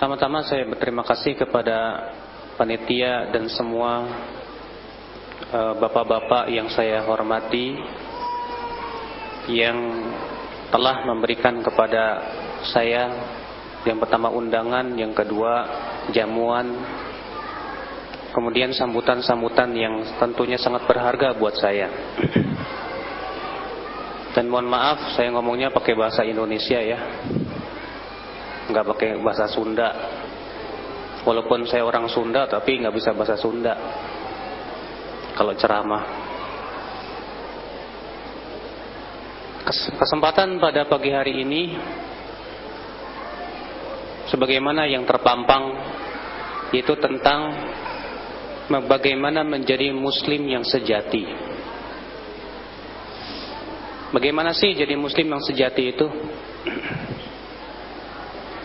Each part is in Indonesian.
Pertama-tama saya berterima kasih kepada panitia dan semua eh, bapak-bapak yang saya hormati yang telah memberikan kepada saya yang pertama undangan, yang kedua jamuan, kemudian sambutan-sambutan yang tentunya sangat berharga buat saya. Dan mohon maaf saya ngomongnya pakai bahasa Indonesia ya nggak pakai bahasa Sunda. Walaupun saya orang Sunda tapi nggak bisa bahasa Sunda. Kalau ceramah. Kesempatan pada pagi hari ini sebagaimana yang terpampang yaitu tentang bagaimana menjadi muslim yang sejati. Bagaimana sih jadi muslim yang sejati itu?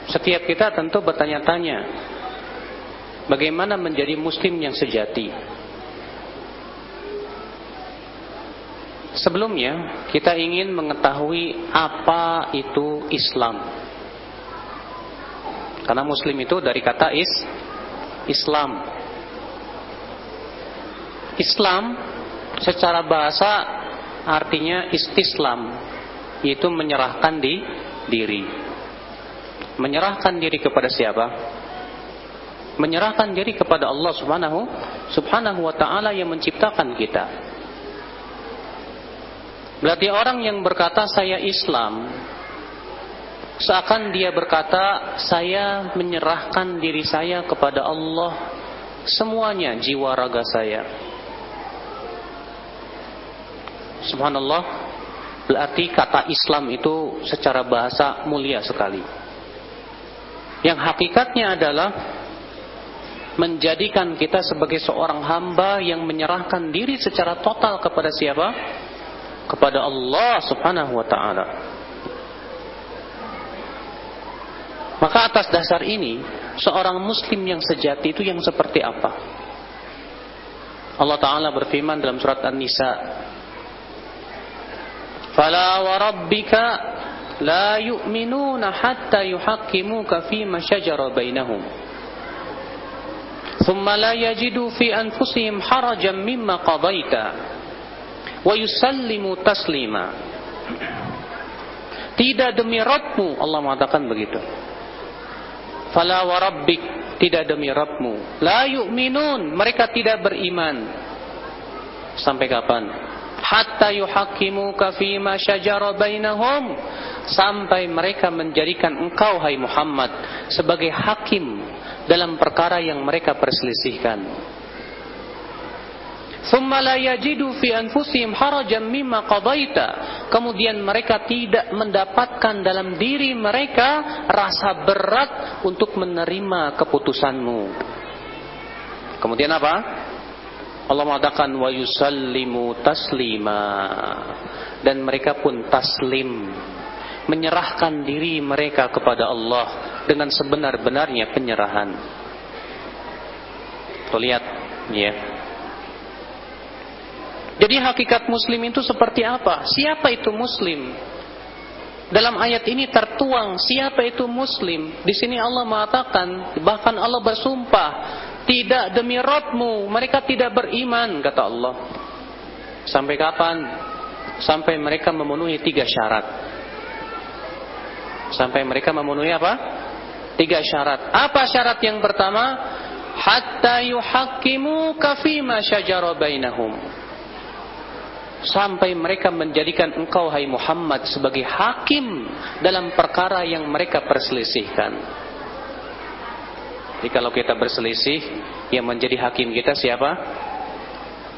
Setiap kita tentu bertanya-tanya Bagaimana menjadi muslim yang sejati? Sebelumnya kita ingin mengetahui apa itu Islam. Karena muslim itu dari kata is Islam. Islam secara bahasa artinya istislam Yaitu menyerahkan di diri Menyerahkan diri kepada siapa? Menyerahkan diri kepada Allah Subhanahu Subhanahu wa taala yang menciptakan kita. Berarti orang yang berkata saya Islam seakan dia berkata saya menyerahkan diri saya kepada Allah semuanya jiwa raga saya. Subhanallah berarti kata Islam itu secara bahasa mulia sekali. Yang hakikatnya adalah menjadikan kita sebagai seorang hamba yang menyerahkan diri secara total kepada siapa? Kepada Allah Subhanahu wa taala. Maka atas dasar ini, seorang muslim yang sejati itu yang seperti apa? Allah taala berfirman dalam surat An-Nisa, "Fala wa لا يؤمنون حتى يحكموك فيما شجر بينهم ثم لا يجدوا في أنفسهم حرجا مما قضيت ويسلموا تسليما tidak demi Rabbmu Allah mengatakan begitu. Fala warabbik tidak demi Rabbmu. La yu'minun mereka tidak beriman. Sampai kapan? Hatta yuhakimuka fima syajara bainahum sampai mereka menjadikan engkau hai Muhammad sebagai hakim dalam perkara yang mereka perselisihkan Thumma la yajidu fi anfusihim harajan mimma qadaita. Kemudian mereka tidak mendapatkan dalam diri mereka rasa berat untuk menerima keputusanmu. Kemudian apa? Allah mengatakan wa yusallimu taslima dan mereka pun taslim menyerahkan diri mereka kepada Allah dengan sebenar-benarnya penyerahan. Tuh lihat ya. Jadi hakikat muslim itu seperti apa? Siapa itu muslim? Dalam ayat ini tertuang siapa itu muslim. Di sini Allah mengatakan bahkan Allah bersumpah tidak demi Rabbmu, mereka tidak beriman, kata Allah. Sampai kapan? Sampai mereka memenuhi tiga syarat. Sampai mereka memenuhi apa? Tiga syarat. Apa syarat yang pertama? Hatta yuhakimu kafima syajara. Sampai mereka menjadikan engkau hai Muhammad sebagai hakim dalam perkara yang mereka perselisihkan. Jadi kalau kita berselisih, yang menjadi hakim kita siapa?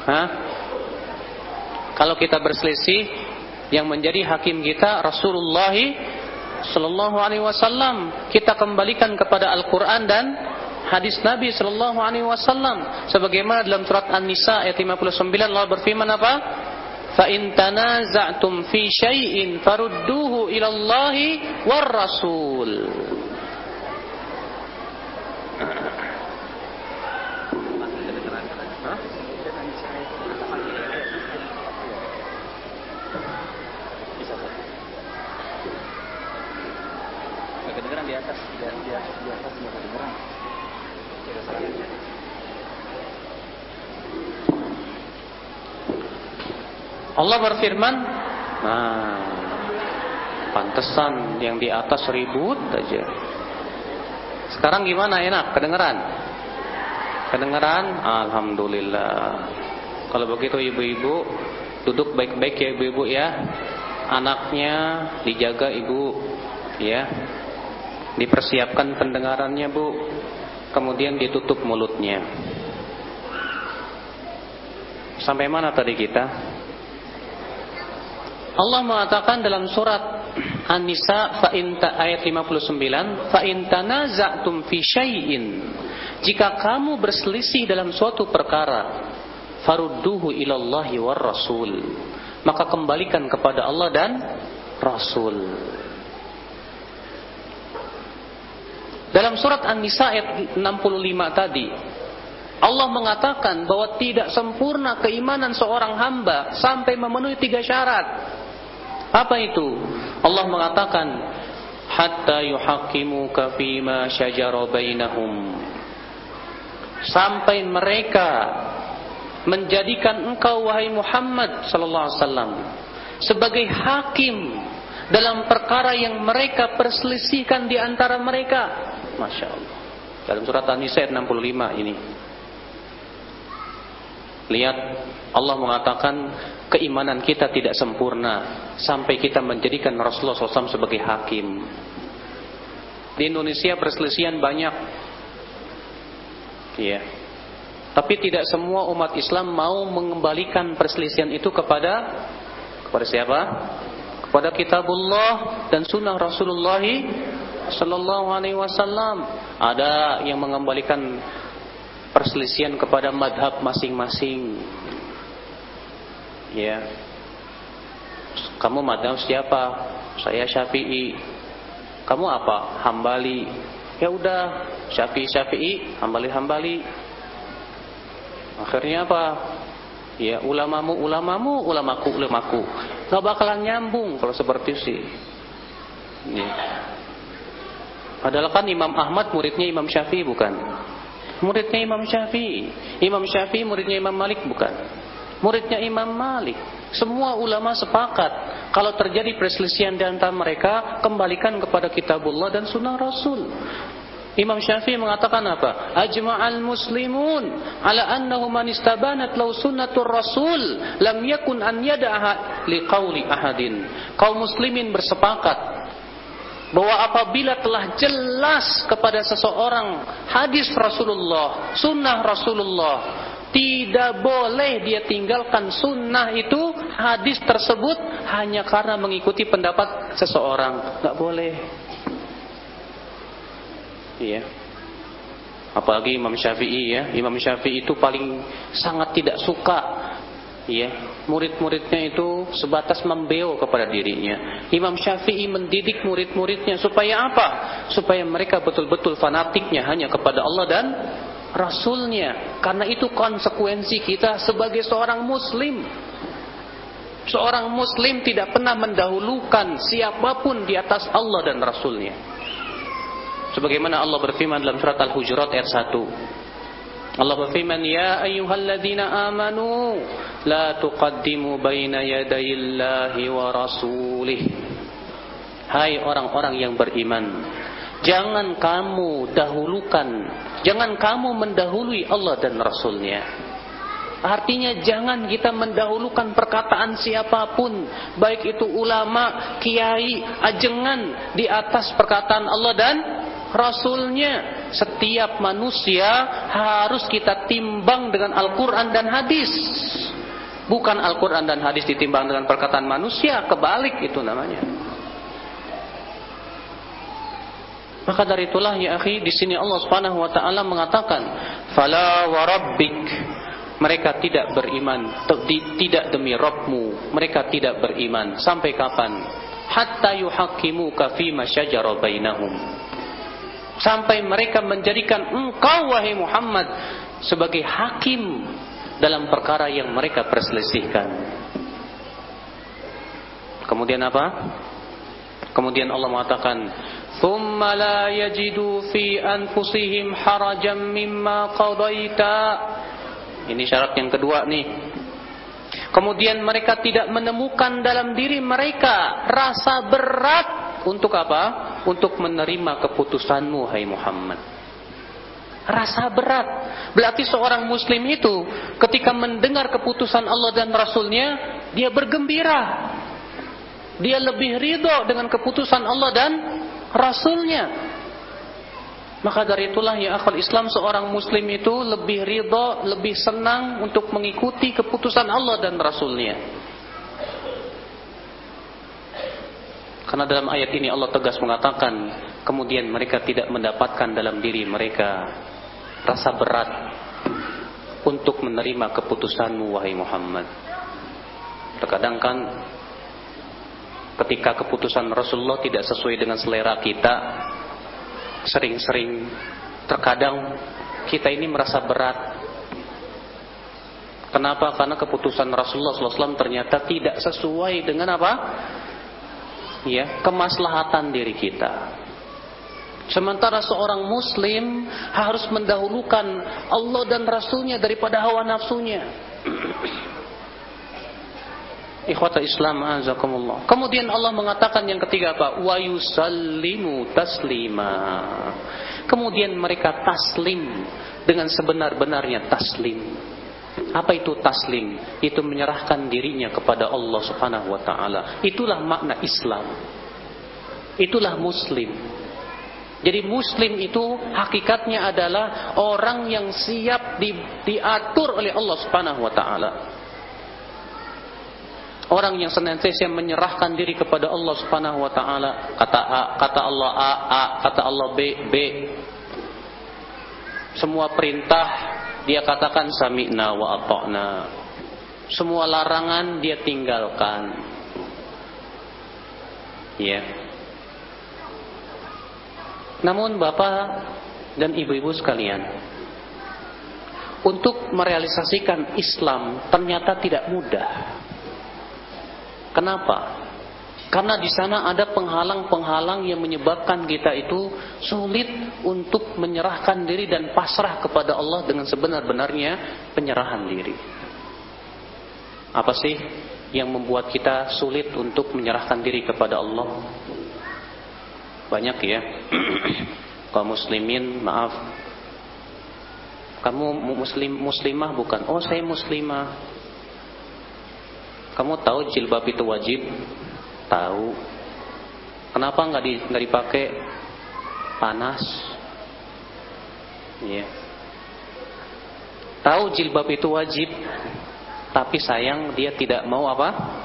Hah? Kalau kita berselisih, yang menjadi hakim kita Rasulullah Sallallahu Alaihi Wasallam. Kita kembalikan kepada Al-Quran dan hadis Nabi Sallallahu Alaihi Wasallam. Sebagaimana dalam surat An-Nisa ayat 59 Allah berfirman apa? Fa in tanaza'tum fi syai'in farudduhu ila Allah war Rasul. di atas, di, di atas, di atas nggak kedengeran. Allah berfirman, nah, pantesan yang di atas ribut aja. Sekarang gimana enak? Kedengeran? Kedengeran? Alhamdulillah. Kalau begitu ibu-ibu duduk baik-baik ya ibu-ibu ya. Anaknya dijaga ibu ya. Dipersiapkan pendengarannya bu. Kemudian ditutup mulutnya. Sampai mana tadi kita? Allah mengatakan dalam surat An-Nisa ayat 59 fa in tanaza'tum fi syai'in. Jika kamu berselisih dalam suatu perkara farudduhu ilallahi war rasul. Maka kembalikan kepada Allah dan Rasul. Dalam surat An-Nisa ayat 65 tadi Allah mengatakan bahwa tidak sempurna keimanan seorang hamba sampai memenuhi tiga syarat apa itu? Allah mengatakan hatta yuhaqqimuka fima syajara bainahum. Sampai mereka menjadikan engkau wahai Muhammad sallallahu alaihi wasallam sebagai hakim dalam perkara yang mereka perselisihkan di antara mereka. Masya Allah. Dalam surat An-Nisa 65 ini. Lihat Allah mengatakan keimanan kita tidak sempurna sampai kita menjadikan Rasulullah SAW sebagai hakim. Di Indonesia perselisihan banyak. Iya. Tapi tidak semua umat Islam mau mengembalikan perselisihan itu kepada kepada siapa? Kepada kitabullah dan sunnah Rasulullah sallallahu alaihi wasallam. Ada yang mengembalikan perselisihan kepada madhab masing-masing. Ya. Kamu madhab siapa? Saya Syafi'i. Kamu apa? Hambali. Ya udah, Syafi'i Syafi'i, Hambali Hambali. Akhirnya apa? Ya ulamamu ulamamu, ulamaku ulamaku. Gak bakalan nyambung kalau seperti sih. Ya. Padahal kan Imam Ahmad muridnya Imam Syafi'i bukan? Muridnya Imam Syafi'i. Imam Syafi'i muridnya Imam Malik bukan? Muridnya Imam Malik. Semua ulama sepakat kalau terjadi perselisihan di antara mereka kembalikan kepada kitabullah dan sunnah Rasul. Imam Syafi'i mengatakan apa? Ajma'al muslimun ala annahu man istabanat law sunnatur rasul lam yakun an yada'aha liqauli ahadin. Kaum muslimin bersepakat bahwa apabila telah jelas kepada seseorang hadis Rasulullah, sunnah Rasulullah, tidak boleh dia tinggalkan sunnah itu hadis tersebut hanya karena mengikuti pendapat seseorang. Gak boleh. Iya. Apalagi Imam Syafi'i ya. Imam Syafi'i itu paling sangat tidak suka ya murid-muridnya itu sebatas membeo kepada dirinya. Imam Syafi'i mendidik murid-muridnya supaya apa? Supaya mereka betul-betul fanatiknya hanya kepada Allah dan Rasulnya. Karena itu konsekuensi kita sebagai seorang Muslim. Seorang Muslim tidak pernah mendahulukan siapa pun di atas Allah dan Rasulnya. Sebagaimana Allah berfirman dalam surat Al-Hujurat ayat 1. Allah berfirman, "Ya ayyuhalladzina amanu la tuqaddimu baina yadayillahi wa rasulih." Hai orang-orang yang beriman, jangan kamu dahulukan, jangan kamu mendahului Allah dan Rasulnya. Artinya jangan kita mendahulukan perkataan siapa pun, baik itu ulama, kiai, ajengan di atas perkataan Allah dan Rasulnya. Setiap manusia harus kita timbang dengan Al-Quran dan hadis. Bukan Al-Quran dan hadis ditimbang dengan perkataan manusia kebalik itu namanya maka dari itulah ya akhi di sini Allah Subhanahu wa taala mengatakan fala warabbik mereka tidak beriman tidak demi Rabbmu. Mereka tidak beriman. Sampai kapan? Hatta yuhaqqimuka fima syajara bainahum. Sampai mereka menjadikan engkau wahai Muhammad sebagai hakim dalam perkara yang mereka perselisihkan. Kemudian apa? Kemudian Allah mengatakan, "Tsumma thumma la yajidu fi anfusihim harajan mimma qadaita. Ini syarat yang kedua nih. Kemudian mereka tidak menemukan dalam diri mereka rasa berat untuk apa? Untuk menerima keputusanmu, hai Muhammad. Rasa berat. Berarti seorang muslim itu ketika mendengar keputusan Allah dan Rasulnya, dia bergembira. Dia lebih ridho dengan keputusan Allah dan Rasulnya. Maka dari itulah ya akal Islam seorang muslim itu lebih ridho, lebih senang untuk mengikuti keputusan Allah dan Rasulnya. Karena dalam ayat ini Allah tegas mengatakan, kemudian mereka tidak mendapatkan dalam diri mereka rasa berat untuk menerima keputusanmu wahai Muhammad. Terkadang kan ketika keputusan Rasulullah tidak sesuai dengan selera kita, sering-sering terkadang kita ini merasa berat. Kenapa? Karena keputusan Rasulullah SAW ternyata tidak sesuai dengan apa? Ya, kemaslahatan diri kita. Sementara seorang muslim harus mendahulukan Allah dan Rasulnya daripada hawa nafsunya. Ikhwata Islam azakumullah. Kemudian Allah mengatakan yang ketiga apa? Wa yusallimu taslima. Kemudian mereka taslim dengan sebenar-benarnya taslim. Apa itu taslim? Itu menyerahkan dirinya kepada Allah Subhanahu wa taala. Itulah makna Islam. Itulah muslim. Jadi muslim itu hakikatnya adalah orang yang siap di, diatur oleh Allah Subhanahu wa taala. Orang yang senantiasa menyerahkan diri kepada Allah Subhanahu wa taala. Kata A, kata Allah A, A, kata Allah B, B. Semua perintah dia katakan sami'na wa ata'na. Semua larangan dia tinggalkan. Ya. Namun Bapak dan Ibu-ibu sekalian, untuk merealisasikan Islam ternyata tidak mudah. Kenapa? Karena di sana ada penghalang-penghalang yang menyebabkan kita itu sulit untuk menyerahkan diri dan pasrah kepada Allah dengan sebenar-benarnya penyerahan diri. Apa sih yang membuat kita sulit untuk menyerahkan diri kepada Allah? Banyak ya. Kaum muslimin, maaf. Kamu muslim muslimah bukan? Oh, saya muslimah. Kamu tahu jilbab itu wajib? Tahu. Kenapa nggak di, nggak dipakai? Panas. Iya. Tahu jilbab itu wajib, tapi sayang dia tidak mau apa?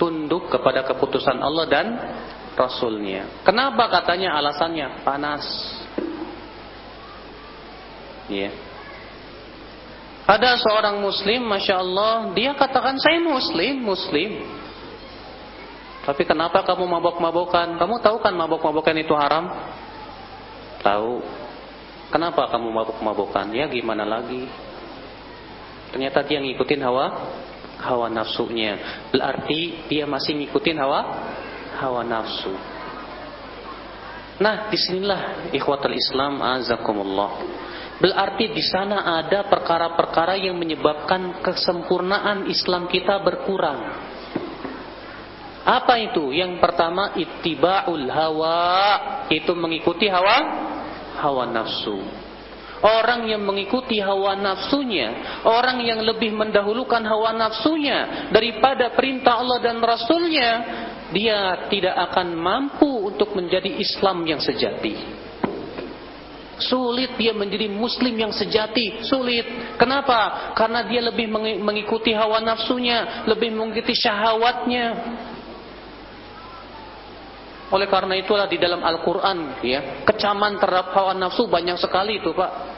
Tunduk kepada keputusan Allah dan Rasulnya. Kenapa katanya alasannya panas? Iya. Yeah. Ada seorang muslim, Masya Allah, dia katakan saya muslim, muslim. Tapi kenapa kamu mabok-mabokan? Kamu tahu kan mabok-mabokan itu haram? Tahu. Kenapa kamu mabok-mabokan? Ya gimana lagi? Ternyata dia ngikutin hawa hawa nafsunya. Berarti dia masih ngikutin hawa hawa nafsu. Nah, di sinilah ikhwatul Islam azakumullah. Berarti di sana ada perkara-perkara yang menyebabkan kesempurnaan Islam kita berkurang. Apa itu? Yang pertama ittiba'ul hawa, itu mengikuti hawa hawa nafsu. Orang yang mengikuti hawa nafsunya, orang yang lebih mendahulukan hawa nafsunya daripada perintah Allah dan Rasulnya, dia tidak akan mampu untuk menjadi Islam yang sejati. Sulit dia menjadi muslim yang sejati. Sulit. Kenapa? Karena dia lebih mengikuti hawa nafsunya. Lebih mengikuti syahwatnya. Oleh karena itulah di dalam Al-Quran ya, kecaman terhadap hawa nafsu banyak sekali itu Pak.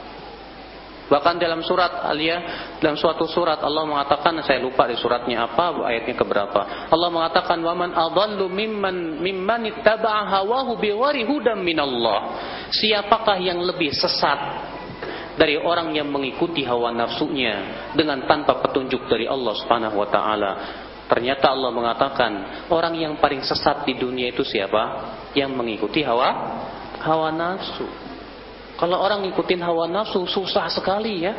Bahkan dalam surat Aliyah, dalam suatu surat Allah mengatakan, saya lupa di suratnya apa, ayatnya keberapa. Allah mengatakan, "Waman adallu mimman mimman ittaba'a hawahu biwari hudam minallah." Siapakah yang lebih sesat dari orang yang mengikuti hawa nafsunya dengan tanpa petunjuk dari Allah Subhanahu wa taala? Ternyata Allah mengatakan, orang yang paling sesat di dunia itu siapa? Yang mengikuti hawa hawa nafsu. Kalau orang ngikutin hawa nafsu susah sekali ya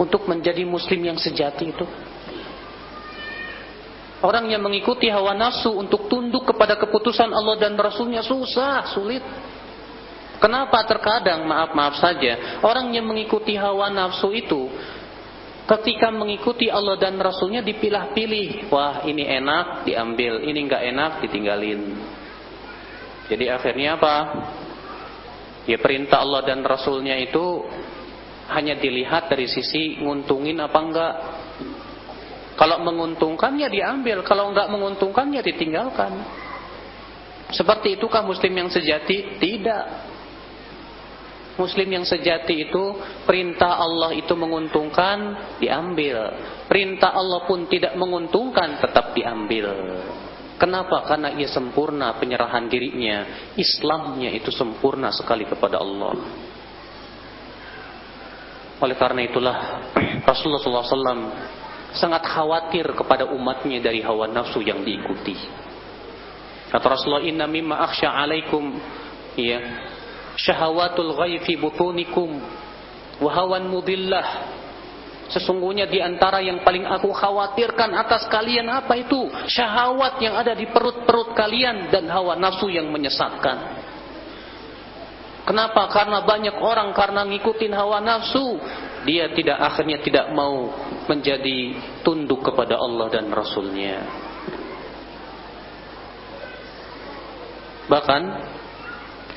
untuk menjadi muslim yang sejati itu. Orang yang mengikuti hawa nafsu untuk tunduk kepada keputusan Allah dan Rasulnya susah, sulit. Kenapa terkadang, maaf-maaf saja, orang yang mengikuti hawa nafsu itu, ketika mengikuti Allah dan Rasulnya dipilah-pilih. Wah ini enak, diambil. Ini enggak enak, ditinggalin. Jadi akhirnya apa? Ya perintah Allah dan Rasulnya itu hanya dilihat dari sisi nguntungin apa enggak. Kalau menguntungkan ya diambil, kalau enggak menguntungkan ya ditinggalkan. Seperti itukah muslim yang sejati? Tidak. Muslim yang sejati itu perintah Allah itu menguntungkan, diambil. Perintah Allah pun tidak menguntungkan, tetap diambil. Kenapa? Karena ia sempurna penyerahan dirinya, Islamnya itu sempurna sekali kepada Allah. Oleh karena itulah Rasulullah SAW sangat khawatir kepada umatnya dari hawa nafsu yang diikuti. Kata Rasulullah, "Inna mimma akhsha 'alaikum ya syahawatul ghaifi butunikum wa hawan mudillah." Sesungguhnya di antara yang paling aku khawatirkan atas kalian apa itu? Syahwat yang ada di perut-perut kalian dan hawa nafsu yang menyesatkan. Kenapa? Karena banyak orang karena ngikutin hawa nafsu, dia tidak akhirnya tidak mau menjadi tunduk kepada Allah dan Rasulnya. Bahkan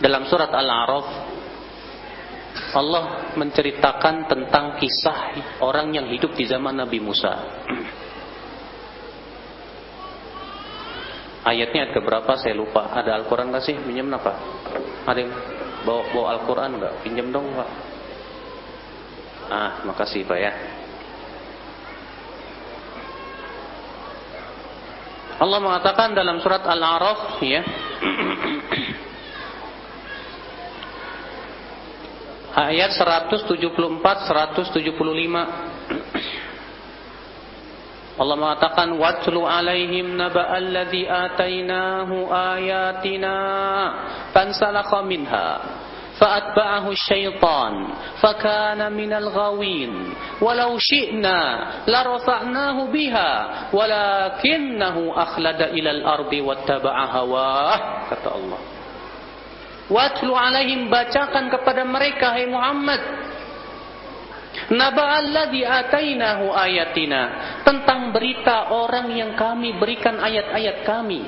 dalam surat Al-A'raf Allah menceritakan tentang kisah orang yang hidup di zaman Nabi Musa. Ayatnya ke berapa saya lupa. Ada Al-Quran nggak sih? Pinjam apa? Ada yang bawa, bawa Al-Quran nggak? Pinjam dong pak. Ah, makasih pak ya. Allah mengatakan dalam surat Al-A'raf ya. Ayat 174 175 Allah mengatakan watlu alaihim naba alladhi atainahu ayatina fansalakha minha فأتبعه الشيطان فكان من الغاوين ولو شئنا لرفعناه بها ولكنه أخلد إلى الأرض واتبع هواه kata Allah Watlu alaihim bacakan kepada mereka hai Muhammad Naba alladhi atainahu ayatina tentang berita orang yang kami berikan ayat-ayat kami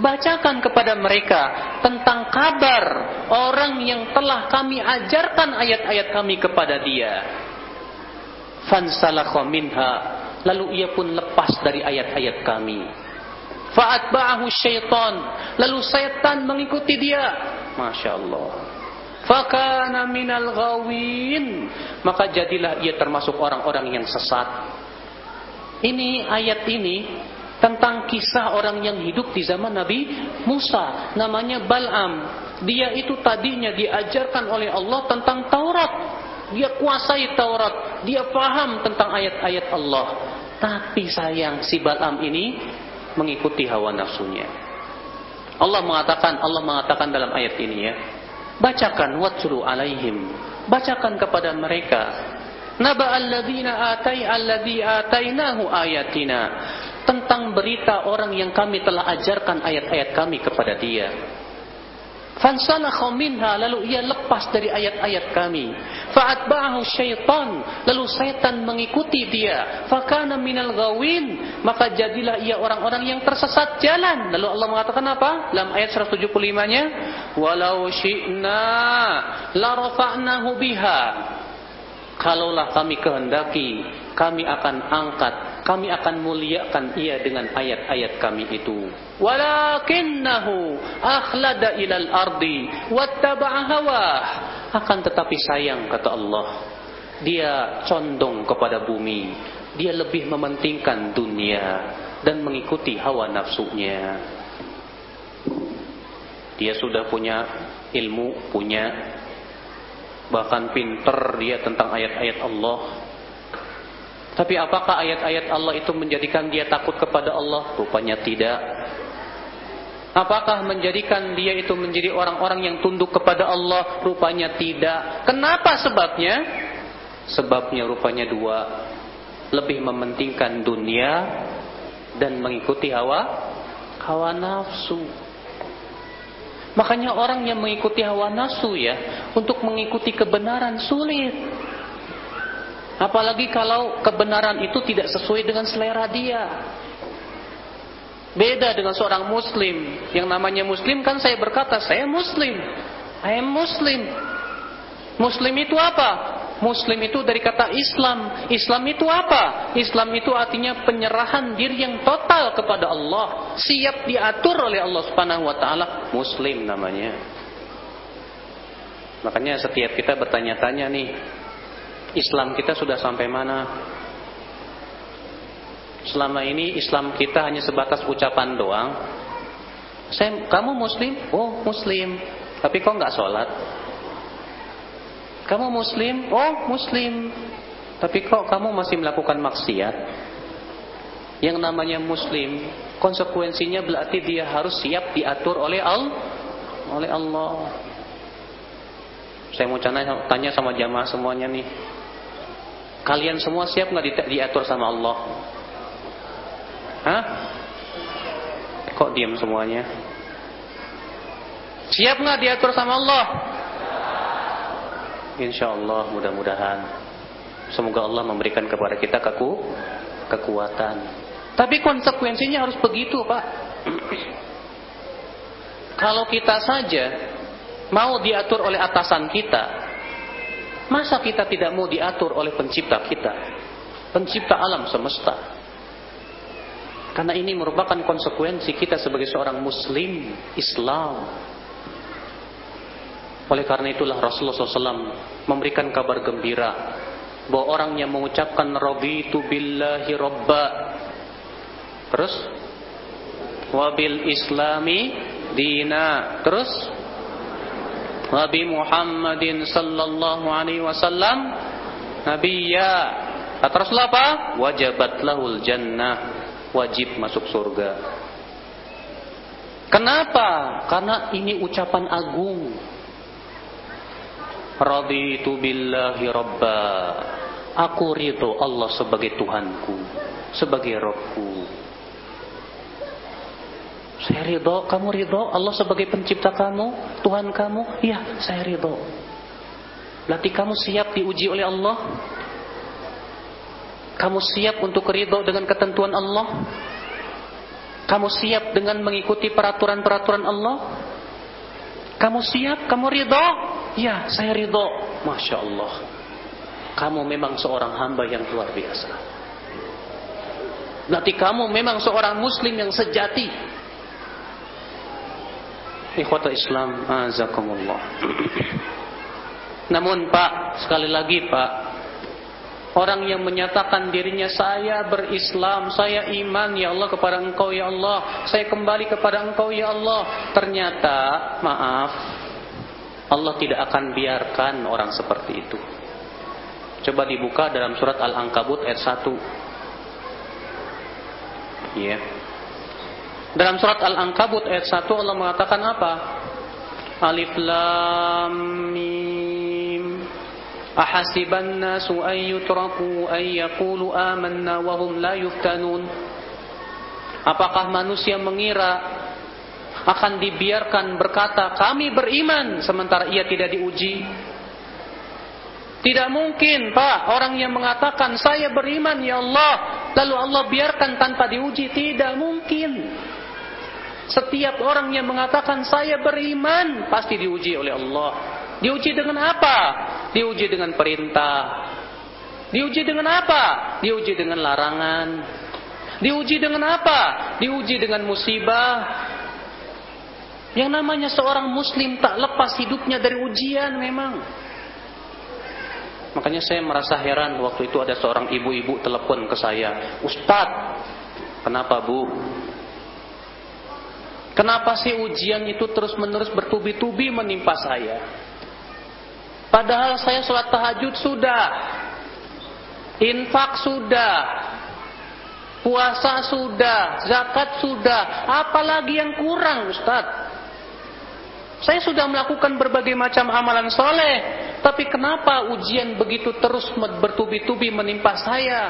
Bacakan kepada mereka tentang kabar orang yang telah kami ajarkan ayat-ayat kami kepada dia. Fansalakha minha, lalu ia pun lepas dari ayat-ayat kami. Fa'atba'ahu syaitan, lalu syaitan mengikuti dia. Masya Allah. Fakana minal ghawin, maka jadilah ia termasuk orang-orang yang sesat. Ini ayat ini tentang kisah orang yang hidup di zaman Nabi Musa. Namanya Bal'am. Dia itu tadinya diajarkan oleh Allah tentang Taurat. Dia kuasai Taurat. Dia paham tentang ayat-ayat Allah. Tapi sayang si Bal'am ini mengikuti hawa nafsunya Allah mengatakan Allah mengatakan dalam ayat ini ya bacakan watsuru alaihim. Bacakan kepada mereka. Naba alladzina atai alladzi atainahu ayatina. Tentang berita orang yang kami telah ajarkan ayat-ayat kami kepada dia. Fansalakha minha lalu ia lepas dari ayat-ayat kami. Fa'atba'ahu syaitan lalu syaitan mengikuti dia. Fakana minal gawin maka jadilah ia orang-orang yang tersesat jalan. Lalu Allah mengatakan apa? Dalam ayat 175-nya, "Walau syi'na la rafa'nahu biha." Kalaulah kami kehendaki, kami akan angkat kami akan muliakan ia dengan ayat-ayat kami itu. Walakinnahu akhlada ilal ardi wattaba'a hawah. Akan tetapi sayang kata Allah, dia condong kepada bumi. Dia lebih mementingkan dunia dan mengikuti hawa nafsunya. Dia sudah punya ilmu, punya bahkan pinter dia tentang ayat-ayat Allah tapi apakah ayat-ayat Allah itu menjadikan dia takut kepada Allah? Rupanya tidak. Apakah menjadikan dia itu menjadi orang-orang yang tunduk kepada Allah? Rupanya tidak. Kenapa sebabnya? Sebabnya rupanya dua. Lebih mementingkan dunia dan mengikuti hawa hawa nafsu. Makanya orang yang mengikuti hawa nafsu ya, untuk mengikuti kebenaran sulit. Apalagi kalau kebenaran itu tidak sesuai dengan selera dia. Beda dengan seorang muslim. Yang namanya muslim kan saya berkata, saya muslim. I am muslim. Muslim itu apa? Muslim itu dari kata Islam. Islam itu apa? Islam itu artinya penyerahan diri yang total kepada Allah. Siap diatur oleh Allah Subhanahu wa taala. Muslim namanya. Makanya setiap kita bertanya-tanya nih, Islam kita sudah sampai mana? Selama ini Islam kita hanya sebatas ucapan doang. Saya, kamu muslim? Oh muslim. Tapi kok nggak sholat? Kamu muslim? Oh muslim. Tapi kok kamu masih melakukan maksiat? Yang namanya muslim, konsekuensinya berarti dia harus siap diatur oleh Allah. Oleh Allah. Saya mau tanya sama jamaah semuanya nih. Kalian semua siap nggak diatur sama Allah? Hah? Kok diam semuanya? Siap nggak diatur sama Allah? Insya Allah mudah-mudahan Semoga Allah memberikan kepada kita keku, kekuatan. Tapi konsekuensinya harus begitu Pak. Kalau kita saja Mau diatur oleh atasan kita Masa kita tidak mau diatur oleh pencipta kita Pencipta alam semesta? Karena ini merupakan konsekuensi kita sebagai seorang muslim Islam. Oleh karena itulah Rasulullah SAW memberikan kabar gembira bahwa orang yang mengucapkan Rabbitu billahi robba terus wabil islami dina terus wabi Muhammadin sallallahu alaihi wasallam nabiyya terus apa wajabat lahul jannah wajib masuk surga. Kenapa? Karena ini ucapan agung. Raditu billahi rabba. Aku ridho Allah sebagai Tuhanku, sebagai Robku. Saya ridho, kamu ridho Allah sebagai pencipta kamu, Tuhan kamu? Ya, saya ridho. Berarti kamu siap diuji oleh Allah? Kamu siap untuk ridho dengan ketentuan Allah? Kamu siap dengan mengikuti peraturan-peraturan Allah? Kamu siap? Kamu ridho? Ya, saya ridho. Masya Allah. Kamu memang seorang hamba yang luar biasa. Berarti kamu memang seorang muslim yang sejati. Ikhwata Islam, azakumullah. Namun Pak, sekali lagi Pak, Orang yang menyatakan dirinya saya berislam, saya iman ya Allah kepada Engkau ya Allah, saya kembali kepada Engkau ya Allah. Ternyata, maaf, Allah tidak akan biarkan orang seperti itu. Coba dibuka dalam surat Al-Ankabut ayat 1. Ya. Yeah. Dalam surat Al-Ankabut ayat 1 Allah mengatakan apa? Alif Lam Mim Ahasiban nasu an yutraku an yaqulu amanna wa hum la yuftanun Apakah manusia mengira akan dibiarkan berkata kami beriman sementara ia tidak diuji? Tidak mungkin, Pak, orang yang mengatakan saya beriman ya Allah, lalu Allah biarkan tanpa diuji, tidak mungkin. Setiap orang yang mengatakan saya beriman pasti diuji oleh Allah. Diuji dengan apa? Diuji dengan perintah. Diuji dengan apa? Diuji dengan larangan. Diuji dengan apa? Diuji dengan musibah. Yang namanya seorang muslim tak lepas hidupnya dari ujian memang. Makanya saya merasa heran waktu itu ada seorang ibu-ibu telepon ke saya. Ustadz, kenapa bu? Kenapa sih ujian itu terus menerus bertubi-tubi menimpa saya? Padahal saya sholat tahajud sudah. Infak sudah. Puasa sudah, zakat sudah, apalagi yang kurang Ustaz? Saya sudah melakukan berbagai macam amalan soleh, tapi kenapa ujian begitu terus bertubi-tubi menimpa saya?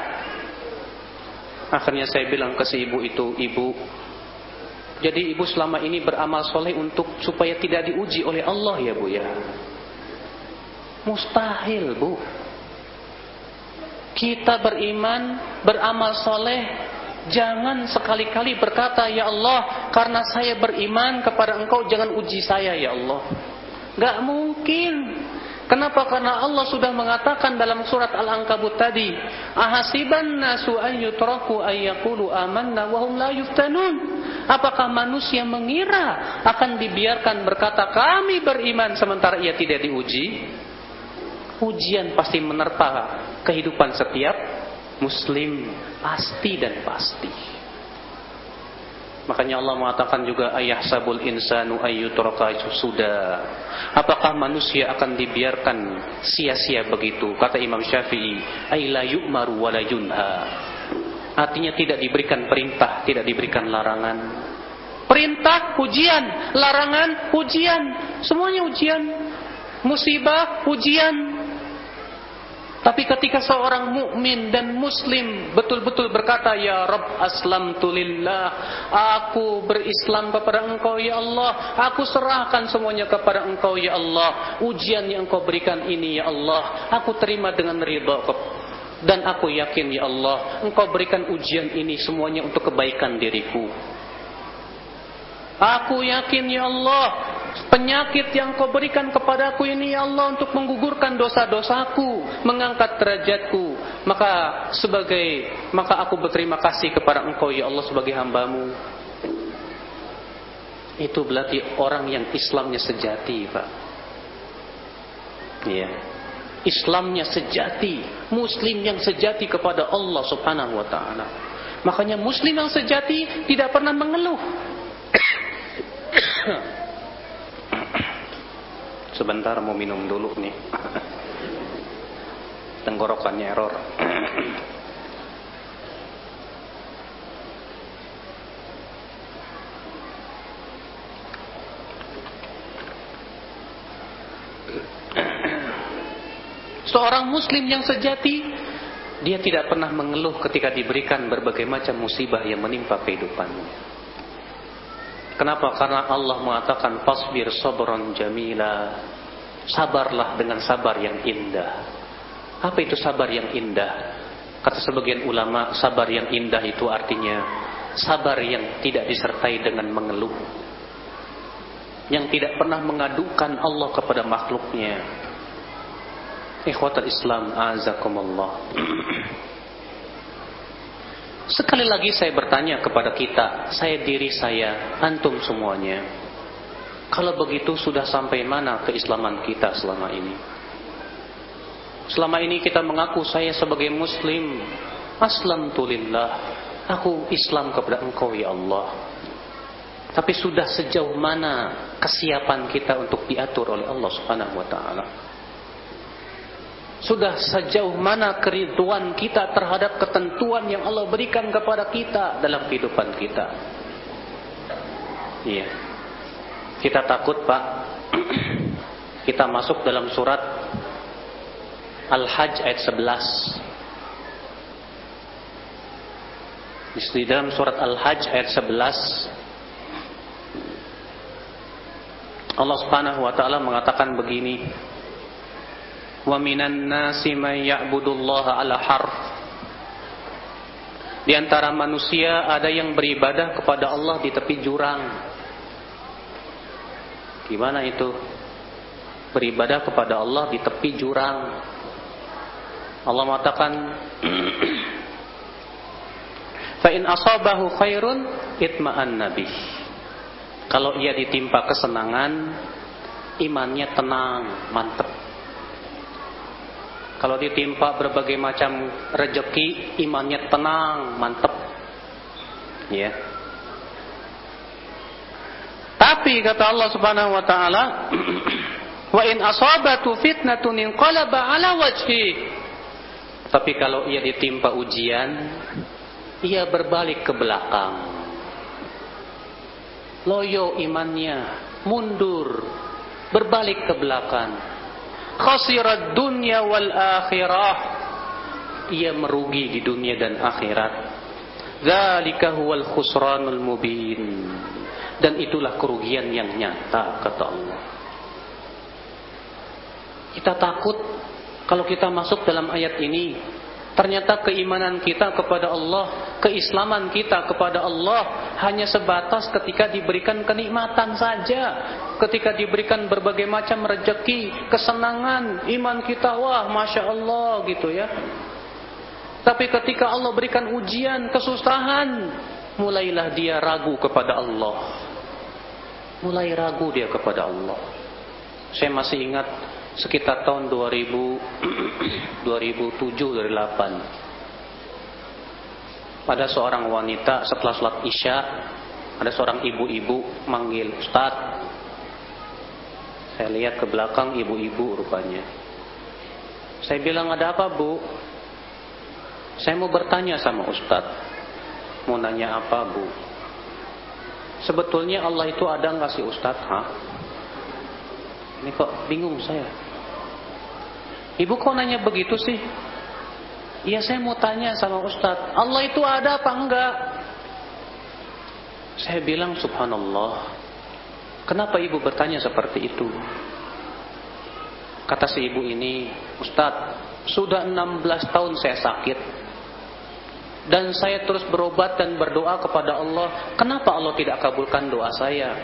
Akhirnya saya bilang ke si ibu itu, ibu, jadi ibu selama ini beramal soleh untuk supaya tidak diuji oleh Allah ya bu ya. Mustahil bu. Kita beriman, beramal soleh, jangan sekali-kali berkata, Ya Allah, karena saya beriman kepada engkau, jangan uji saya, Ya Allah. Gak mungkin. Kenapa? Karena Allah sudah mengatakan dalam surat Al-Ankabut tadi, "Ahasiban nasu an yutraku ay yaqulu amanna wa hum la yuftanun." Apakah manusia mengira akan dibiarkan berkata, "Kami beriman," sementara ia tidak diuji? Ujian pasti menerpa kehidupan setiap muslim pasti dan pasti. Makanya Allah mengatakan juga ayah sabul insanu ayyutraka sudah. Apakah manusia akan dibiarkan sia-sia begitu? Kata Imam Syafi'i, ay la yu'maru wa. Artinya tidak diberikan perintah, tidak diberikan larangan. Perintah ujian, larangan ujian, semuanya ujian. Musibah ujian, tapi ketika seorang mukmin dan muslim betul-betul berkata, Ya Rabb aslam tulillah, aku berislam kepada Engkau ya Allah, aku serahkan semuanya kepada Engkau ya Allah. Ujian yang Engkau berikan ini ya Allah, aku terima dengan ridha dan aku yakin ya Allah, Engkau berikan ujian ini semuanya untuk kebaikan diriku. Aku yakin ya Allah Penyakit yang kau berikan kepadaku ini ya Allah Untuk menggugurkan dosa-dosaku Mengangkat derajatku. Maka sebagai Maka aku berterima kasih kepada engkau ya Allah Sebagai hambamu. Itu berarti orang yang Islamnya sejati Pak. Iya. Islamnya sejati Muslim yang sejati kepada Allah subhanahu wa ta'ala. Makanya muslim yang sejati Tidak pernah mengeluh Sebentar mau minum dulu nih. Tenggorokannya error. Seorang muslim yang sejati Dia tidak pernah mengeluh ketika diberikan berbagai macam musibah yang menimpa kehidupannya Kenapa? Karena Allah mengatakan fasbir sabran jamila. Sabarlah dengan sabar yang indah. Apa itu sabar yang indah? Kata sebagian ulama, sabar yang indah itu artinya sabar yang tidak disertai dengan mengeluh. Yang tidak pernah mengadukan Allah kepada makhluknya. Ikhwatul Islam, azakumullah. Sekali lagi saya bertanya kepada kita, saya diri saya, antum semuanya. Kalau begitu sudah sampai mana keislaman kita selama ini? Selama ini kita mengaku saya sebagai muslim, aslam tulillah, aku Islam kepada engkau ya Allah. Tapi sudah sejauh mana kesiapan kita untuk diatur oleh Allah Subhanahu wa taala? Sudah sejauh mana keriduan kita terhadap ketentuan yang Allah berikan kepada kita dalam kehidupan kita. Iya. Kita takut Pak. Kita masuk dalam surat Al-Hajj ayat 11. Di dalam surat Al-Hajj ayat 11 Allah Subhanahu wa taala mengatakan begini wa minan nasi may ya'budullaha ala harf di antara manusia ada yang beribadah kepada Allah di tepi jurang. Gimana itu? Beribadah kepada Allah di tepi jurang. Allah mengatakan, "Fa in asabahu khairun itma'an nabi." Kalau ia ditimpa kesenangan, imannya tenang, mantap. Kalau ditimpa berbagai macam rejeki, imannya tenang, mantep. Ya. Tapi kata Allah Subhanahu wa taala, "Wa in asabatu fitnatun inqalaba ala wajhi." Tapi kalau ia ditimpa ujian, ia berbalik ke belakang. Loyo imannya, mundur, berbalik ke belakang. Khasirat dunya wal akhirah. Ia merugi di dunia dan akhirat. Dzalika huwal khusranul mubin. Dan itulah kerugian yang nyata kata Allah. Kita takut kalau kita masuk dalam ayat ini Ternyata keimanan kita kepada Allah, keislaman kita kepada Allah hanya sebatas ketika diberikan kenikmatan saja. Ketika diberikan berbagai macam rejeki, kesenangan, iman kita wah Masya Allah gitu ya. Tapi ketika Allah berikan ujian, kesusahan, mulailah dia ragu kepada Allah. Mulai ragu dia kepada Allah. Saya masih ingat sekitar tahun 2000 2007 2008 ada seorang wanita setelah sholat isya ada seorang ibu-ibu manggil Ustaz saya lihat ke belakang ibu-ibu rupanya. Saya bilang ada apa bu? Saya mau bertanya sama Ustaz. Mau nanya apa bu sebetulnya Allah itu ada nggak sih Ustaz Hah? Ini kok bingung saya. Ibu kok nanya begitu sih? Iya saya mau tanya sama Ustadz. Allah itu ada apa enggak? Saya bilang subhanallah. Kenapa ibu bertanya seperti itu? Kata si ibu ini, Ustadz, sudah 16 tahun saya sakit. Dan saya terus berobat dan berdoa kepada Allah. Kenapa Allah tidak kabulkan doa saya?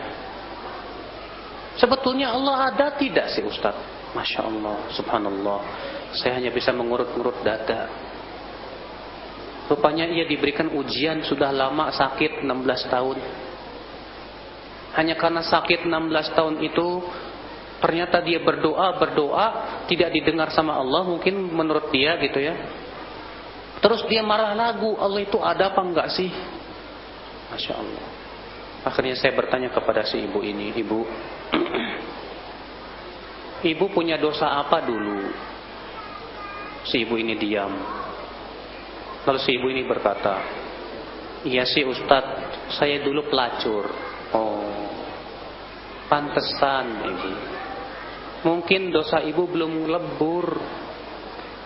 Sebetulnya Allah ada tidak sih Ustaz? Masya Allah, subhanallah. Saya hanya bisa mengurut-urut data. Rupanya ia diberikan ujian sudah lama sakit 16 tahun. Hanya karena sakit 16 tahun itu ternyata dia berdoa berdoa tidak didengar sama Allah mungkin menurut dia gitu ya. Terus dia marah lagu Allah itu ada apa enggak sih? Masya Allah. Akhirnya saya bertanya kepada si ibu ini, ibu, Ibu punya dosa apa dulu? Si ibu ini diam. Lalu si ibu ini berkata, Iya sih Ustadz, saya dulu pelacur. Oh, pantesan ibu. Mungkin dosa ibu belum lebur.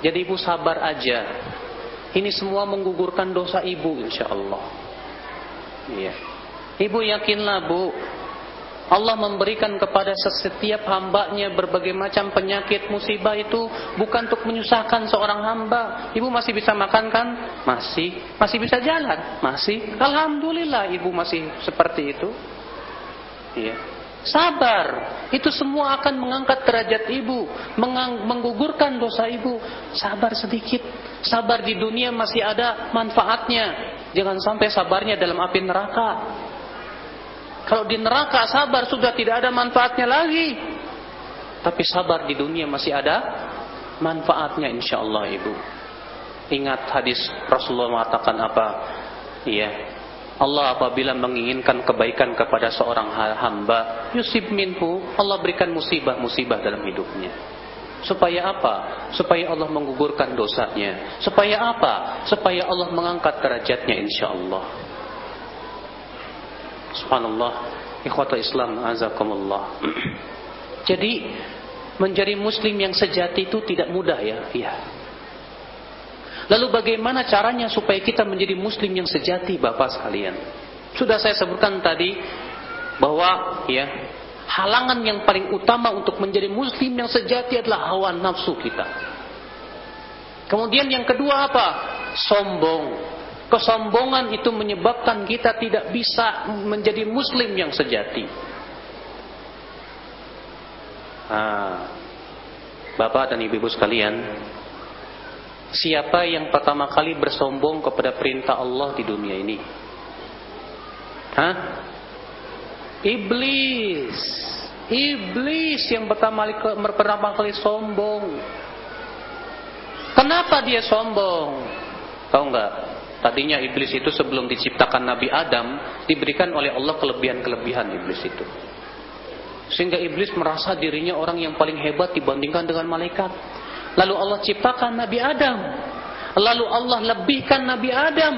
Jadi ibu sabar aja. Ini semua menggugurkan dosa ibu insya Allah. Iya. Ibu yakinlah bu, Allah memberikan kepada setiap hambanya berbagai macam penyakit musibah itu bukan untuk menyusahkan seorang hamba. Ibu masih bisa makan kan? Masih. Masih bisa jalan? Masih. Alhamdulillah ibu masih seperti itu. Iya. Sabar. Itu semua akan mengangkat derajat ibu, menggugurkan dosa ibu. Sabar sedikit. Sabar di dunia masih ada manfaatnya. Jangan sampai sabarnya dalam api neraka. Kalau di neraka sabar sudah tidak ada manfaatnya lagi. Tapi sabar di dunia masih ada manfaatnya insya Allah ibu. Ingat hadis Rasulullah mengatakan apa? Iya. Allah apabila menginginkan kebaikan kepada seorang hamba, yusib minhu, Allah berikan musibah-musibah dalam hidupnya. Supaya apa? Supaya Allah menggugurkan dosanya. Supaya apa? Supaya Allah mengangkat derajatnya insya Allah. Subhanallah, ikhwata Islam azakumullah. Jadi menjadi muslim yang sejati itu tidak mudah ya. Iya. Lalu bagaimana caranya supaya kita menjadi muslim yang sejati Bapak sekalian? Sudah saya sebutkan tadi bahwa ya halangan yang paling utama untuk menjadi muslim yang sejati adalah hawa nafsu kita. Kemudian yang kedua apa? Sombong. Kesombongan itu menyebabkan kita tidak bisa menjadi muslim yang sejati. Nah, Bapak dan Ibu-ibu sekalian, siapa yang pertama kali bersombong kepada perintah Allah di dunia ini? Hah? Iblis. Iblis yang pertama kali, pertama kali sombong. Kenapa dia sombong? Tahu enggak? Tadinya iblis itu sebelum diciptakan Nabi Adam diberikan oleh Allah kelebihan-kelebihan iblis itu. Sehingga iblis merasa dirinya orang yang paling hebat dibandingkan dengan malaikat. Lalu Allah ciptakan Nabi Adam. Lalu Allah lebihkan Nabi Adam.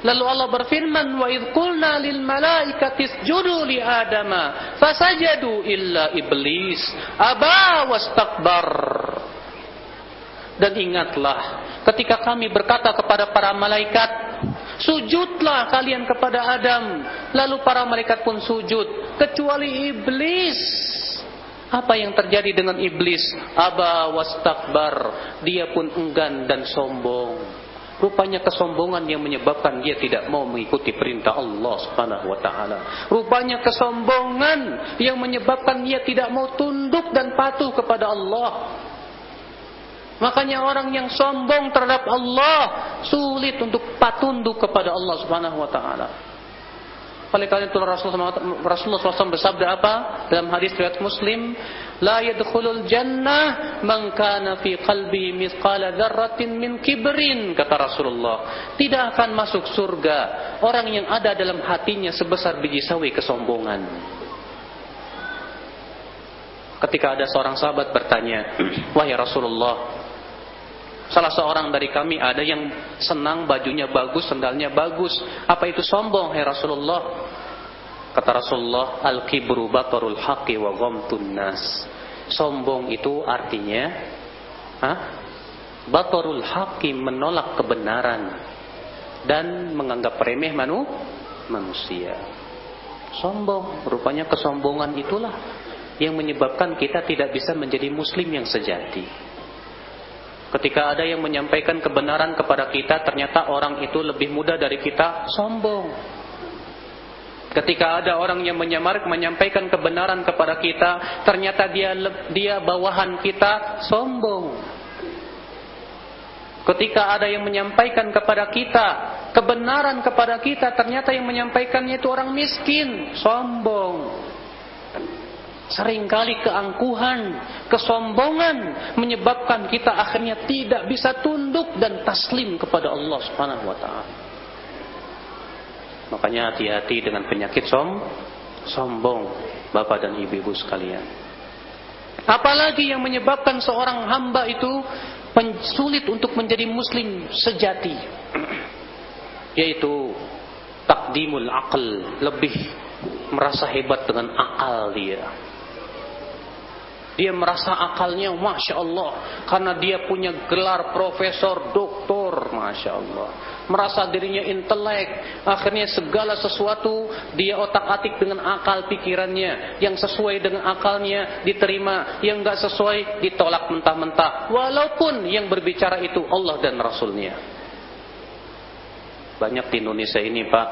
Lalu Allah berfirman, "Wa idh qulna lil malaikati isjudu li Adama, fasajadu illa iblis, aba wastakbar." Dan ingatlah ketika kami berkata kepada para malaikat, "Sujudlah kalian kepada Adam." Lalu para malaikat pun sujud, kecuali iblis. Apa yang terjadi dengan iblis? Aba wastakbar. Dia pun enggan dan sombong. Rupanya kesombongan yang menyebabkan dia tidak mau mengikuti perintah Allah Subhanahu wa taala. Rupanya kesombongan yang menyebabkan dia tidak mau tunduk dan patuh kepada Allah. Makanya orang yang sombong terhadap Allah sulit untuk patunduk kepada Allah Subhanahu wa taala. Oleh karena itu Rasulullah, SAW bersabda apa? Dalam hadis riwayat Muslim, La yadkhulul jannah man kana fi qalbi mithqala dzarratin min kibrin kata Rasulullah. Tidak akan masuk surga orang yang ada dalam hatinya sebesar biji sawi kesombongan. Ketika ada seorang sahabat bertanya, "Wahai Rasulullah, Salah seorang dari kami ada yang senang bajunya bagus, sendalnya bagus. Apa itu sombong, hai Rasulullah? Kata Rasulullah, al-kibru batarul haqqi wa ghamtun nas. Sombong itu artinya ha? Batarul haqqi menolak kebenaran dan menganggap remeh manu manusia. Sombong, rupanya kesombongan itulah yang menyebabkan kita tidak bisa menjadi muslim yang sejati. Ketika ada yang menyampaikan kebenaran kepada kita, ternyata orang itu lebih muda dari kita, sombong. Ketika ada orang yang menyamar menyampaikan kebenaran kepada kita, ternyata dia dia bawahan kita, sombong. Ketika ada yang menyampaikan kepada kita kebenaran kepada kita, ternyata yang menyampaikannya itu orang miskin, sombong. Seringkali keangkuhan, kesombongan menyebabkan kita akhirnya tidak bisa tunduk dan taslim kepada Allah Subhanahu wa taala. Makanya hati-hati dengan penyakit som sombong, Bapak dan Ibu-ibu sekalian. Apalagi yang menyebabkan seorang hamba itu sulit untuk menjadi muslim sejati. Yaitu takdimul akal, lebih merasa hebat dengan akal dia dia merasa akalnya Masya Allah. Karena dia punya gelar profesor, doktor. Masya Allah. Merasa dirinya intelek. Akhirnya segala sesuatu dia otak-atik dengan akal pikirannya. Yang sesuai dengan akalnya diterima. Yang gak sesuai ditolak mentah-mentah. Walaupun yang berbicara itu Allah dan Rasulnya. Banyak di Indonesia ini Pak.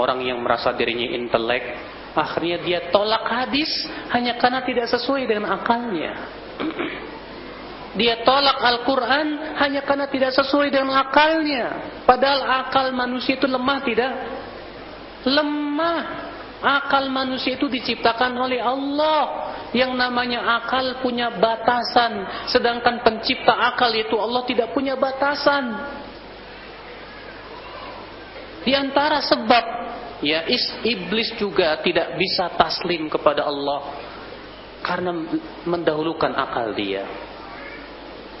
Orang yang merasa dirinya intelek Akhirnya dia tolak hadis hanya karena tidak sesuai dengan akalnya. Dia tolak Al-Quran hanya karena tidak sesuai dengan akalnya. Padahal akal manusia itu lemah tidak? Lemah. Akal manusia itu diciptakan oleh Allah. Yang namanya akal punya batasan. Sedangkan pencipta akal itu Allah tidak punya batasan. Di antara sebab ya iblis juga tidak bisa taslim kepada Allah karena mendahulukan akal dia.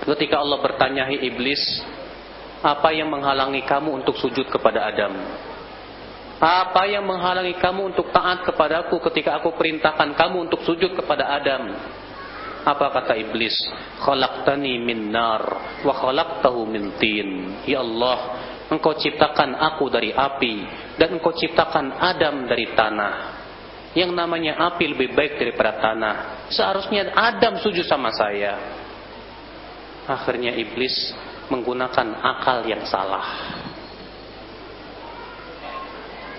Ketika Allah bertanya, "Hai iblis, apa yang menghalangi kamu untuk sujud kepada Adam?" Apa yang menghalangi kamu untuk taat kepadaku ketika aku perintahkan kamu untuk sujud kepada Adam? Apa kata iblis? Khalaqtani min nar wa khalaqtahu min tin. Ya Allah, Engkau ciptakan aku dari api dan engkau ciptakan Adam dari tanah. Yang namanya api lebih baik daripada tanah. Seharusnya Adam sujud sama saya. Akhirnya iblis menggunakan akal yang salah.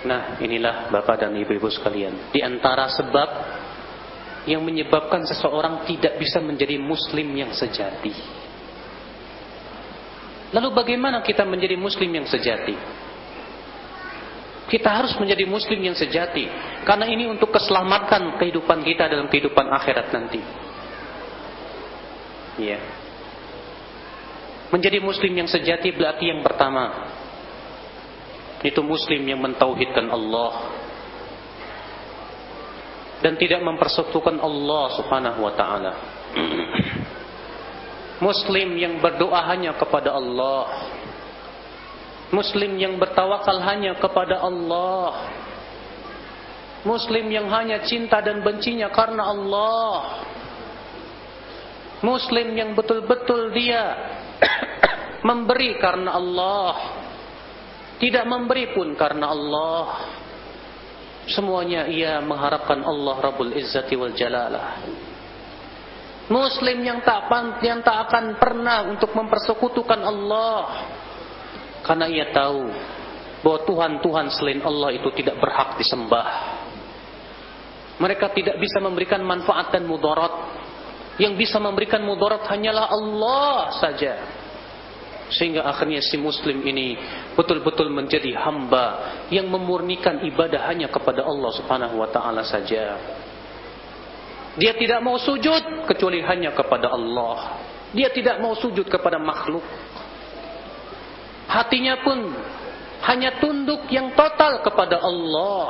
Nah, inilah Bapak dan Ibu-ibu sekalian. Di antara sebab yang menyebabkan seseorang tidak bisa menjadi muslim yang sejati. Lalu bagaimana kita menjadi muslim yang sejati? Kita harus menjadi muslim yang sejati. Karena ini untuk keselamatan kehidupan kita dalam kehidupan akhirat nanti. Ya. Menjadi muslim yang sejati berarti yang pertama. Itu muslim yang mentauhidkan Allah. Dan tidak mempersekutukan Allah subhanahu wa ta'ala. Muslim yang berdoa hanya kepada Allah Muslim yang bertawakal hanya kepada Allah. Muslim yang hanya cinta dan bencinya karena Allah. Muslim yang betul-betul dia memberi karena Allah. Tidak memberi pun karena Allah. Semuanya ia mengharapkan Allah Rabbul Izzati wal Jalalah. Muslim yang tak yang tak akan pernah untuk mempersekutukan Allah karena ia tahu bahwa Tuhan-Tuhan selain Allah itu tidak berhak disembah. Mereka tidak bisa memberikan manfaat dan mudarat. Yang bisa memberikan mudarat hanyalah Allah saja. Sehingga akhirnya si muslim ini betul-betul menjadi hamba yang memurnikan ibadah hanya kepada Allah Subhanahu wa taala saja. Dia tidak mau sujud kecuali hanya kepada Allah. Dia tidak mau sujud kepada makhluk. Hatinya pun hanya tunduk yang total kepada Allah.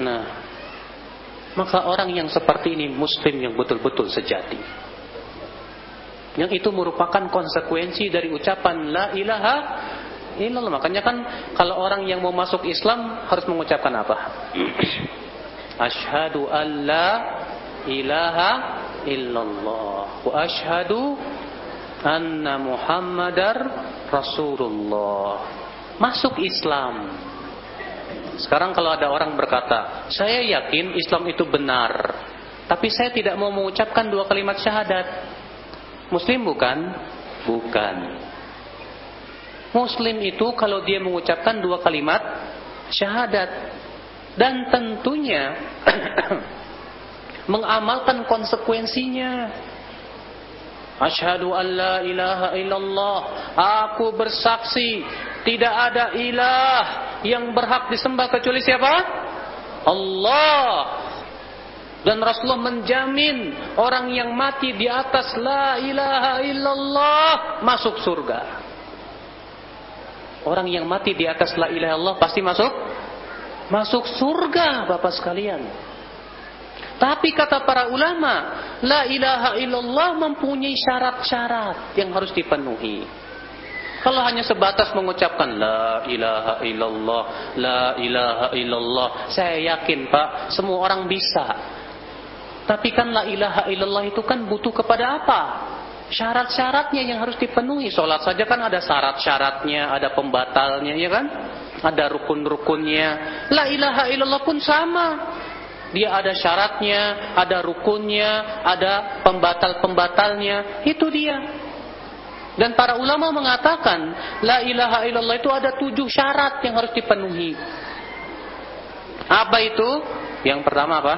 Nah, maka orang yang seperti ini muslim yang betul-betul sejati. Yang itu merupakan konsekuensi dari ucapan la ilaha illallah. Makanya kan kalau orang yang mau masuk Islam harus mengucapkan apa? Ashhadu an la ilaha illallah wa ashhadu anna Muhammadar Rasulullah. Masuk Islam. Sekarang kalau ada orang berkata, saya yakin Islam itu benar, tapi saya tidak mau mengucapkan dua kalimat syahadat. Muslim bukan? Bukan. Muslim itu kalau dia mengucapkan dua kalimat syahadat, dan tentunya mengamalkan konsekuensinya. Asyhadu an la ilaha illallah. Aku bersaksi tidak ada ilah yang berhak disembah kecuali siapa? Allah. Dan Rasulullah menjamin orang yang mati di atas la ilaha illallah masuk surga. Orang yang mati di atas la ilaha illallah pasti masuk masuk surga Bapak sekalian. Tapi kata para ulama, la ilaha illallah mempunyai syarat-syarat yang harus dipenuhi. Kalau hanya sebatas mengucapkan la ilaha illallah, la ilaha illallah, saya yakin Pak, semua orang bisa. Tapi kan la ilaha illallah itu kan butuh kepada apa? Syarat-syaratnya yang harus dipenuhi. Sholat saja kan ada syarat-syaratnya, ada pembatalnya, ya kan? Ada rukun-rukunnya. La ilaha illallah pun sama. Dia ada syaratnya, ada rukunnya, ada pembatal-pembatalnya. Itu dia. Dan para ulama mengatakan, la ilaha illallah itu ada tujuh syarat yang harus dipenuhi. Apa itu? Yang pertama apa?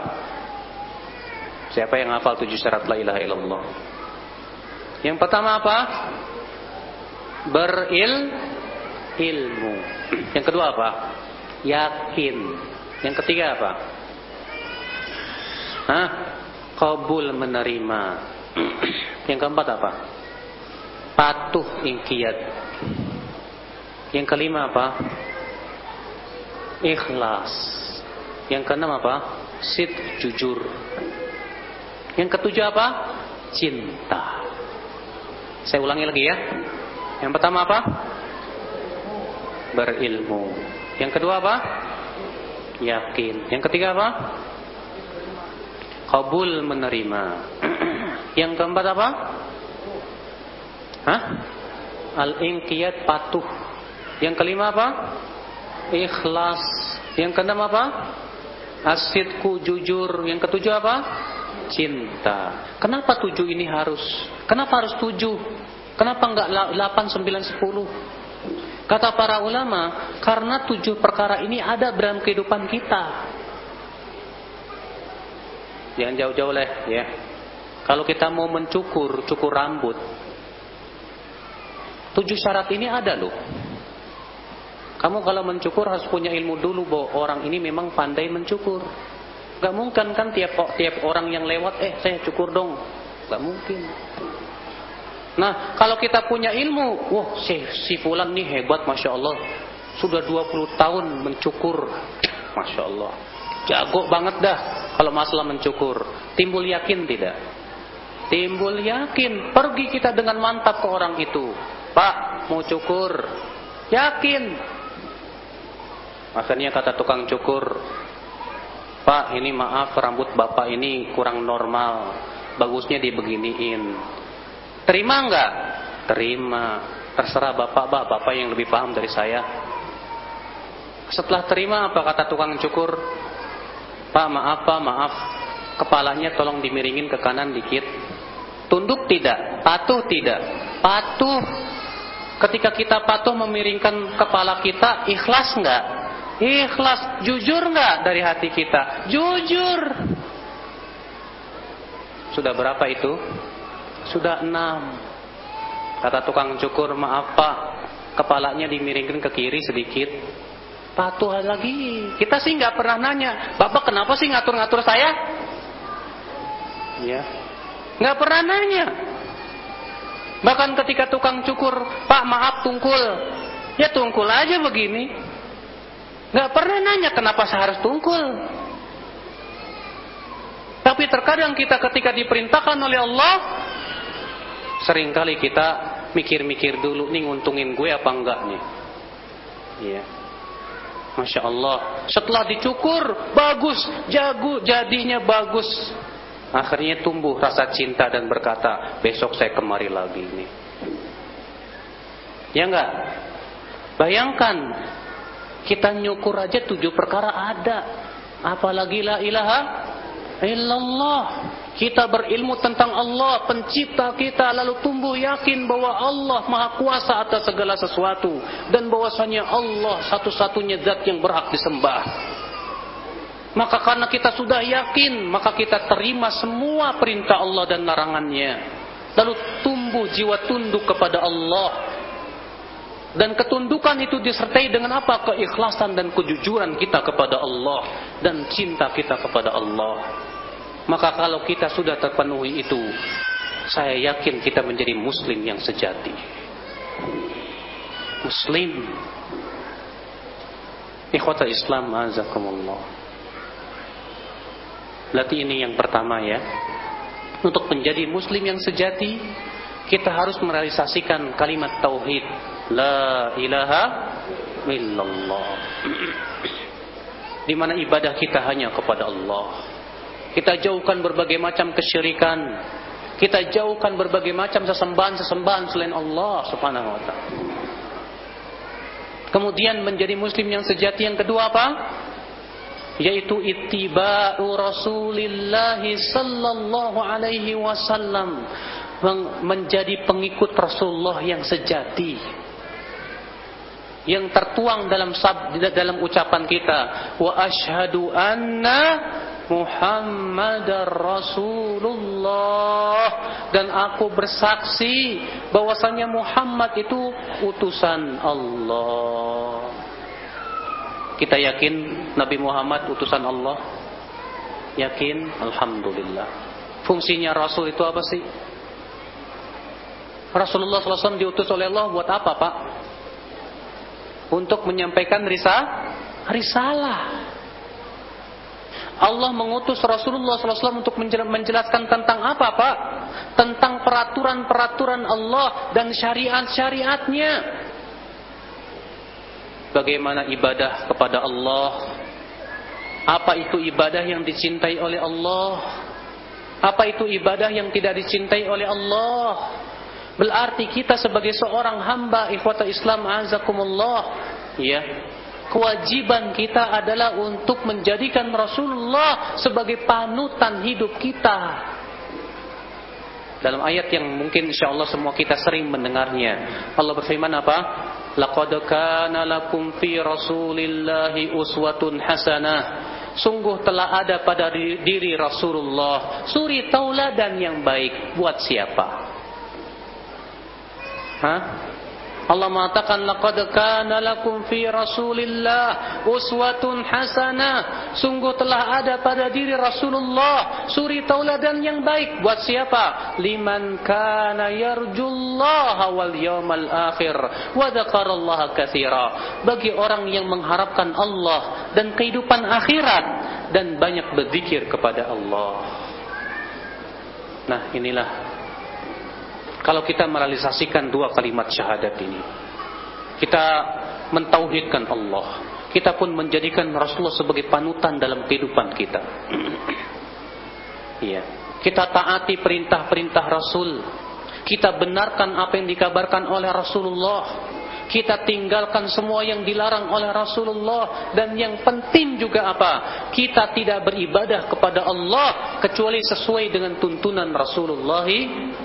Siapa yang hafal tujuh syarat la ilaha illallah? Yang pertama apa? Beril ilmu. Yang kedua apa? Yakin. Yang ketiga apa? Hah? Kabul menerima. Yang keempat apa? Patuh ingkiyat. Yang kelima apa? Ikhlas. Yang keenam apa? Sid jujur. Yang ketujuh apa? Cinta. Saya ulangi lagi ya. Yang pertama apa? Berilmu. Yang kedua apa? Yakin. Yang ketiga apa? Kabul menerima. Yang keempat apa? Hah? Al-inqiyat patuh. Yang kelima apa? Ikhlas. Yang keenam apa? Asidku jujur. Yang ketujuh apa? Cinta. Kenapa tujuh ini harus? Kenapa harus tujuh? Kenapa enggak delapan, sembilan, sepuluh? Kata para ulama, karena tujuh perkara ini ada dalam kehidupan kita. Jangan jauh-jauh lah ya. Kalau kita mau mencukur, cukur rambut, tujuh syarat ini ada loh. Kamu kalau mencukur harus punya ilmu dulu bahwa orang ini memang pandai mencukur. Gak mungkin kan tiap tiap orang yang lewat, eh saya cukur dong. Gak mungkin. Nah, kalau kita punya ilmu, wah si, si fulan nih hebat Masya Allah. Sudah 20 tahun mencukur. Masya Allah. Jago banget dah kalau masalah mencukur. Timbul yakin tidak? Timbul yakin. Pergi kita dengan mantap ke orang itu. Pak, mau cukur. Yakin. Akhirnya kata tukang cukur, Pak ini maaf rambut bapak ini kurang normal. Bagusnya dibeginiin. Terima enggak? Terima. Terserah bapak, bapak, bapak yang lebih paham dari saya. Setelah terima apa kata tukang cukur? Pak maaf, pak maaf. Kepalanya tolong dimiringin ke kanan dikit. Tunduk tidak? Patuh tidak? Patuh. Ketika kita patuh memiringkan kepala kita, ikhlas enggak? Ikhlas. Jujur enggak dari hati kita? Jujur. Sudah berapa itu? Sudah enam. Kata tukang cukur, maaf pak, kepalanya dimiringkan ke kiri sedikit. Patuh lagi. Kita sih nggak pernah nanya, bapak kenapa sih ngatur-ngatur saya? Ya, nggak pernah nanya. Bahkan ketika tukang cukur, pak maaf tungkul, ya tungkul aja begini. Nggak pernah nanya kenapa saya harus tungkul. Tapi terkadang kita ketika diperintahkan oleh Allah, sering kali kita mikir-mikir dulu nih nguntungin gue apa enggak nih. Iya. Masya Allah. Setelah dicukur, bagus, jago, jadinya bagus. Akhirnya tumbuh rasa cinta dan berkata, besok saya kemari lagi nih. Ya enggak? Bayangkan, kita nyukur aja tujuh perkara ada. Apalagi la ilaha illallah. Kita berilmu tentang Allah, pencipta kita, lalu tumbuh yakin bahwa Allah maha kuasa atas segala sesuatu. Dan bahwasanya Allah satu-satunya zat yang berhak disembah. Maka karena kita sudah yakin, maka kita terima semua perintah Allah dan larangannya. Lalu tumbuh jiwa tunduk kepada Allah. Dan ketundukan itu disertai dengan apa? Keikhlasan dan kejujuran kita kepada Allah. Dan cinta kita kepada Allah. Maka kalau kita sudah terpenuhi itu, saya yakin kita menjadi muslim yang sejati. Muslim. Ikhwata Islam azakumullah. Berarti ini yang pertama ya. Untuk menjadi muslim yang sejati, kita harus merealisasikan kalimat tauhid. La ilaha illallah. Di mana ibadah kita hanya kepada Allah. Kita jauhkan berbagai macam kesyirikan. Kita jauhkan berbagai macam sesembahan-sesembahan selain Allah Subhanahu wa taala. Kemudian menjadi muslim yang sejati yang kedua apa? Yaitu ittiba'u Rasulillah sallallahu alaihi wasallam. Menjadi pengikut Rasulullah yang sejati. Yang tertuang dalam sab, dalam ucapan kita, wa asyhadu anna Muhammad Rasulullah dan aku bersaksi bahwasanya Muhammad itu utusan Allah. Kita yakin Nabi Muhammad utusan Allah? Yakin? Alhamdulillah. Fungsinya Rasul itu apa sih? Rasulullah SAW diutus oleh Allah buat apa Pak? Untuk menyampaikan risa, risalah. Allah mengutus Rasulullah SAW untuk menjelaskan tentang apa Pak? Tentang peraturan-peraturan Allah dan syariat-syariatnya. Bagaimana ibadah kepada Allah? Apa itu ibadah yang dicintai oleh Allah? Apa itu ibadah yang tidak dicintai oleh Allah? Berarti kita sebagai seorang hamba ikhwata Islam azakumullah ya kewajiban kita adalah untuk menjadikan Rasulullah sebagai panutan hidup kita. Dalam ayat yang mungkin insya Allah semua kita sering mendengarnya. Allah berfirman apa? Laqad kana lakum fi Rasulillahi uswatun hasanah. Sungguh telah ada pada diri Rasulullah suri tauladan yang baik buat siapa? Hah? Allah mengatakan laqad kana lakum fi Rasulillah uswatun hasanah. Sungguh telah ada pada diri Rasulullah suri tauladan yang baik buat siapa? Liman kana yarjullaha wal yawmal akhir wa dzakarallaha katsira. Bagi orang yang mengharapkan Allah dan kehidupan akhirat dan banyak berzikir kepada Allah. Nah, inilah Kalau kita merealisasikan dua kalimat syahadat ini, kita mentauhidkan Allah. Kita pun menjadikan Rasulullah sebagai panutan dalam kehidupan kita. Iya. Kita taati perintah-perintah Rasul. Kita benarkan apa yang dikabarkan oleh Rasulullah kita tinggalkan semua yang dilarang oleh Rasulullah dan yang penting juga apa? Kita tidak beribadah kepada Allah kecuali sesuai dengan tuntunan Rasulullah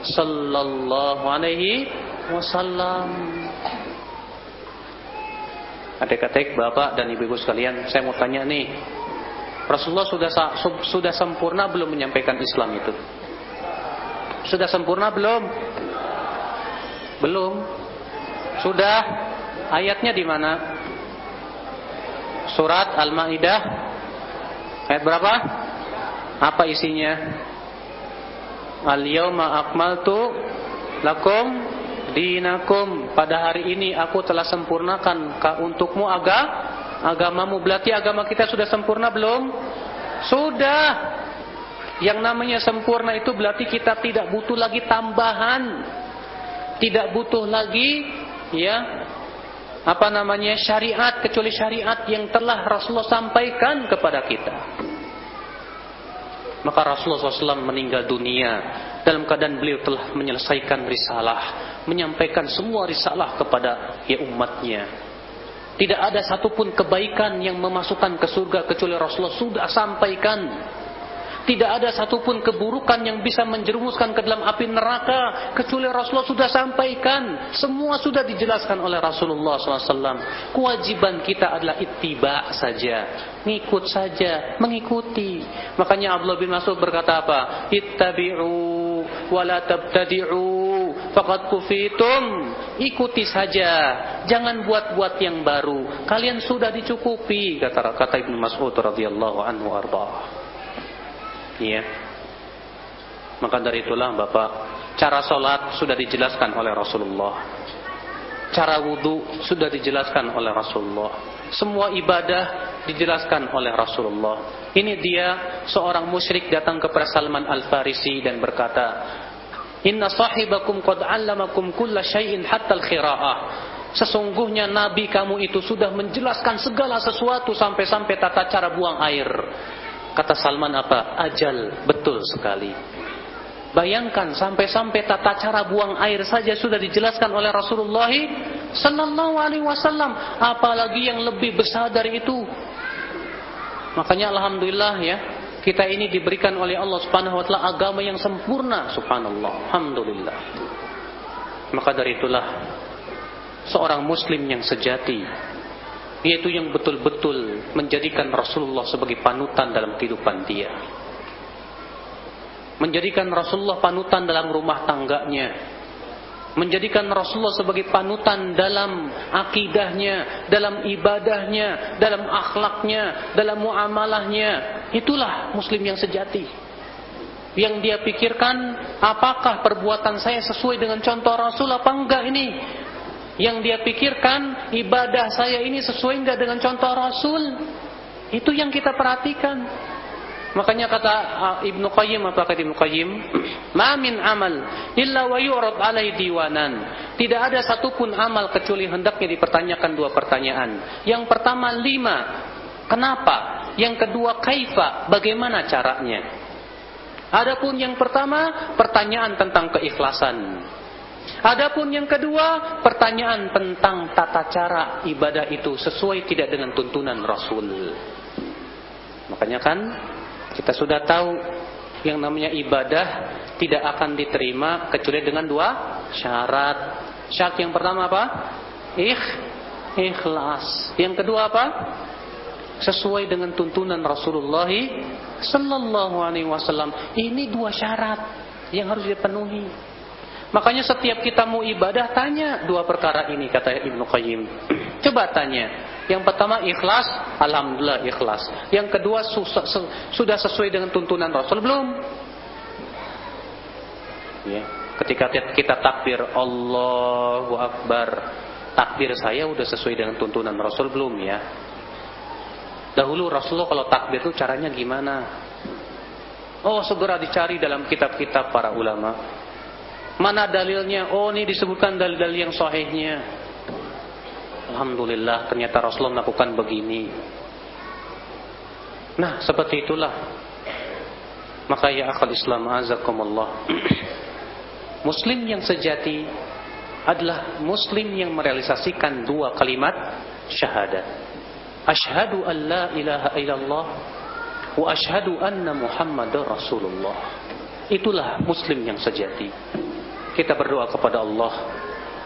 sallallahu alaihi wasallam. Adik-adik, bapak dan ibu-ibu sekalian, saya mau tanya nih. Rasulullah sudah sudah sempurna belum menyampaikan Islam itu? Sudah sempurna belum? Belum. Sudah ayatnya di mana? Surat Al-Maidah ayat berapa? Apa isinya? Al-yauma akmaltu lakum dinakum. Pada hari ini aku telah sempurnakan untukmu aga agamamu. Berarti agama kita sudah sempurna belum? Sudah. Yang namanya sempurna itu berarti kita tidak butuh lagi tambahan. Tidak butuh lagi ya apa namanya syariat kecuali syariat yang telah Rasulullah sampaikan kepada kita. Maka Rasulullah SAW meninggal dunia dalam keadaan beliau telah menyelesaikan risalah, menyampaikan semua risalah kepada ya umatnya. Tidak ada satupun kebaikan yang memasukkan ke surga kecuali Rasulullah sudah sampaikan. Tidak ada satupun keburukan yang bisa menjerumuskan ke dalam api neraka kecuali Rasulullah sudah sampaikan. Semua sudah dijelaskan oleh Rasulullah SAW. Kewajiban kita adalah ittiba saja, ngikut saja, mengikuti. Makanya Abdullah bin Mas'ud berkata apa? Ittabi'u wa la tabtadi'u faqad kufitum. Ikuti saja, jangan buat-buat yang baru. Kalian sudah dicukupi kata kata Ibnu Mas'ud radhiyallahu anhu arba. Iya. Maka dari itulah Bapak, cara sholat sudah dijelaskan oleh Rasulullah. Cara wudhu sudah dijelaskan oleh Rasulullah. Semua ibadah dijelaskan oleh Rasulullah. Ini dia seorang musyrik datang kepada Salman Al-Farisi dan berkata, Inna sahibakum qad allamakum kulla syai'in hatta al-khira'ah. Sesungguhnya Nabi kamu itu sudah menjelaskan segala sesuatu sampai-sampai tata cara buang air. Kata Salman apa? Ajal, betul sekali. Bayangkan sampai-sampai tata cara buang air saja sudah dijelaskan oleh Rasulullah sallallahu alaihi wasallam, apalagi yang lebih besar dari itu. Makanya alhamdulillah ya, kita ini diberikan oleh Allah Subhanahu wa taala agama yang sempurna, subhanallah. Alhamdulillah. Maka dari itulah seorang muslim yang sejati yaitu yang betul-betul menjadikan Rasulullah sebagai panutan dalam kehidupan dia. Menjadikan Rasulullah panutan dalam rumah tangganya. Menjadikan Rasulullah sebagai panutan dalam akidahnya, dalam ibadahnya, dalam akhlaknya, dalam muamalahnya. Itulah muslim yang sejati. Yang dia pikirkan, apakah perbuatan saya sesuai dengan contoh Rasul apa enggak ini? Yang dia pikirkan ibadah saya ini sesuai enggak dengan contoh Rasul? Itu yang kita perhatikan. Makanya kata uh, Ibnu Qayyim apa kata Ibnu Qayyim? Ma min amal illa wa yu'rad alaihi diwanan. Tidak ada satupun amal kecuali hendaknya dipertanyakan dua pertanyaan. Yang pertama lima, kenapa? Yang kedua kaifa, bagaimana caranya? Adapun yang pertama pertanyaan tentang keikhlasan. Adapun yang kedua, pertanyaan tentang tata cara ibadah itu sesuai tidak dengan tuntunan Rasul. Makanya kan kita sudah tahu yang namanya ibadah tidak akan diterima kecuali dengan dua syarat. Syarat yang pertama apa? Ikh, ikhlas. Yang kedua apa? Sesuai dengan tuntunan Rasulullah sallallahu alaihi wasallam. Ini dua syarat yang harus dipenuhi. Makanya setiap kita mau ibadah tanya dua perkara ini kata Ibnu Qayyim. Coba tanya. Yang pertama ikhlas, alhamdulillah ikhlas. Yang kedua sudah sesuai dengan tuntunan Rasul belum? Ya. Ketika kita takbir Allahu Akbar, takbir saya sudah sesuai dengan tuntunan Rasul belum ya? Dahulu Rasulullah kalau takbir itu caranya gimana? Oh segera dicari dalam kitab-kitab para ulama Mana dalilnya? Oh, ini disebutkan dalil-dalil yang sahihnya. Alhamdulillah, ternyata Rasulullah melakukan begini. Nah, seperti itulah. Maka ya akal Islam azakumullah. Muslim yang sejati adalah muslim yang merealisasikan dua kalimat syahadat. Ashhadu an la ilaha illallah wa ashhadu anna Muhammadar Rasulullah. Itulah muslim yang sejati. Kita berdoa kepada Allah,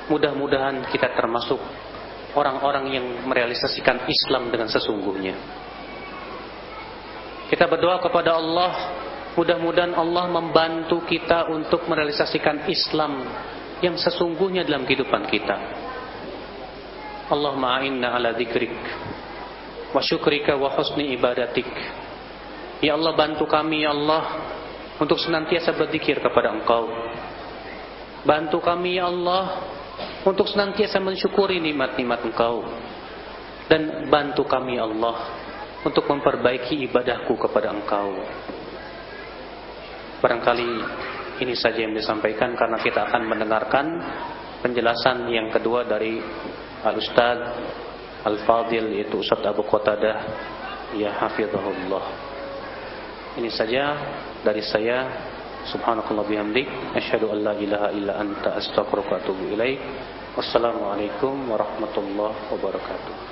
mudah-mudahan kita termasuk orang-orang yang merealisasikan Islam dengan sesungguhnya. Kita berdoa kepada Allah, mudah-mudahan Allah membantu kita untuk merealisasikan Islam yang sesungguhnya dalam kehidupan kita. Allahumma a'inna ala dzikrik wa syukrika wa husni ibadatik. Ya Allah bantu kami ya Allah untuk senantiasa berzikir kepada Engkau. Bantu kami ya Allah untuk senantiasa mensyukuri nikmat-nikmat Engkau. Dan bantu kami ya Allah untuk memperbaiki ibadahku kepada Engkau. Barangkali ini saja yang disampaikan karena kita akan mendengarkan penjelasan yang kedua dari Al-Ustaz Al-Fadil yaitu Ustaz Abu Qatadah ya hafizahullah. Ini saja dari saya subhanakallah bihamdik asyhadu an la ilaha illa anta ilaik. Wassalamualaikum warahmatullahi wabarakatuh.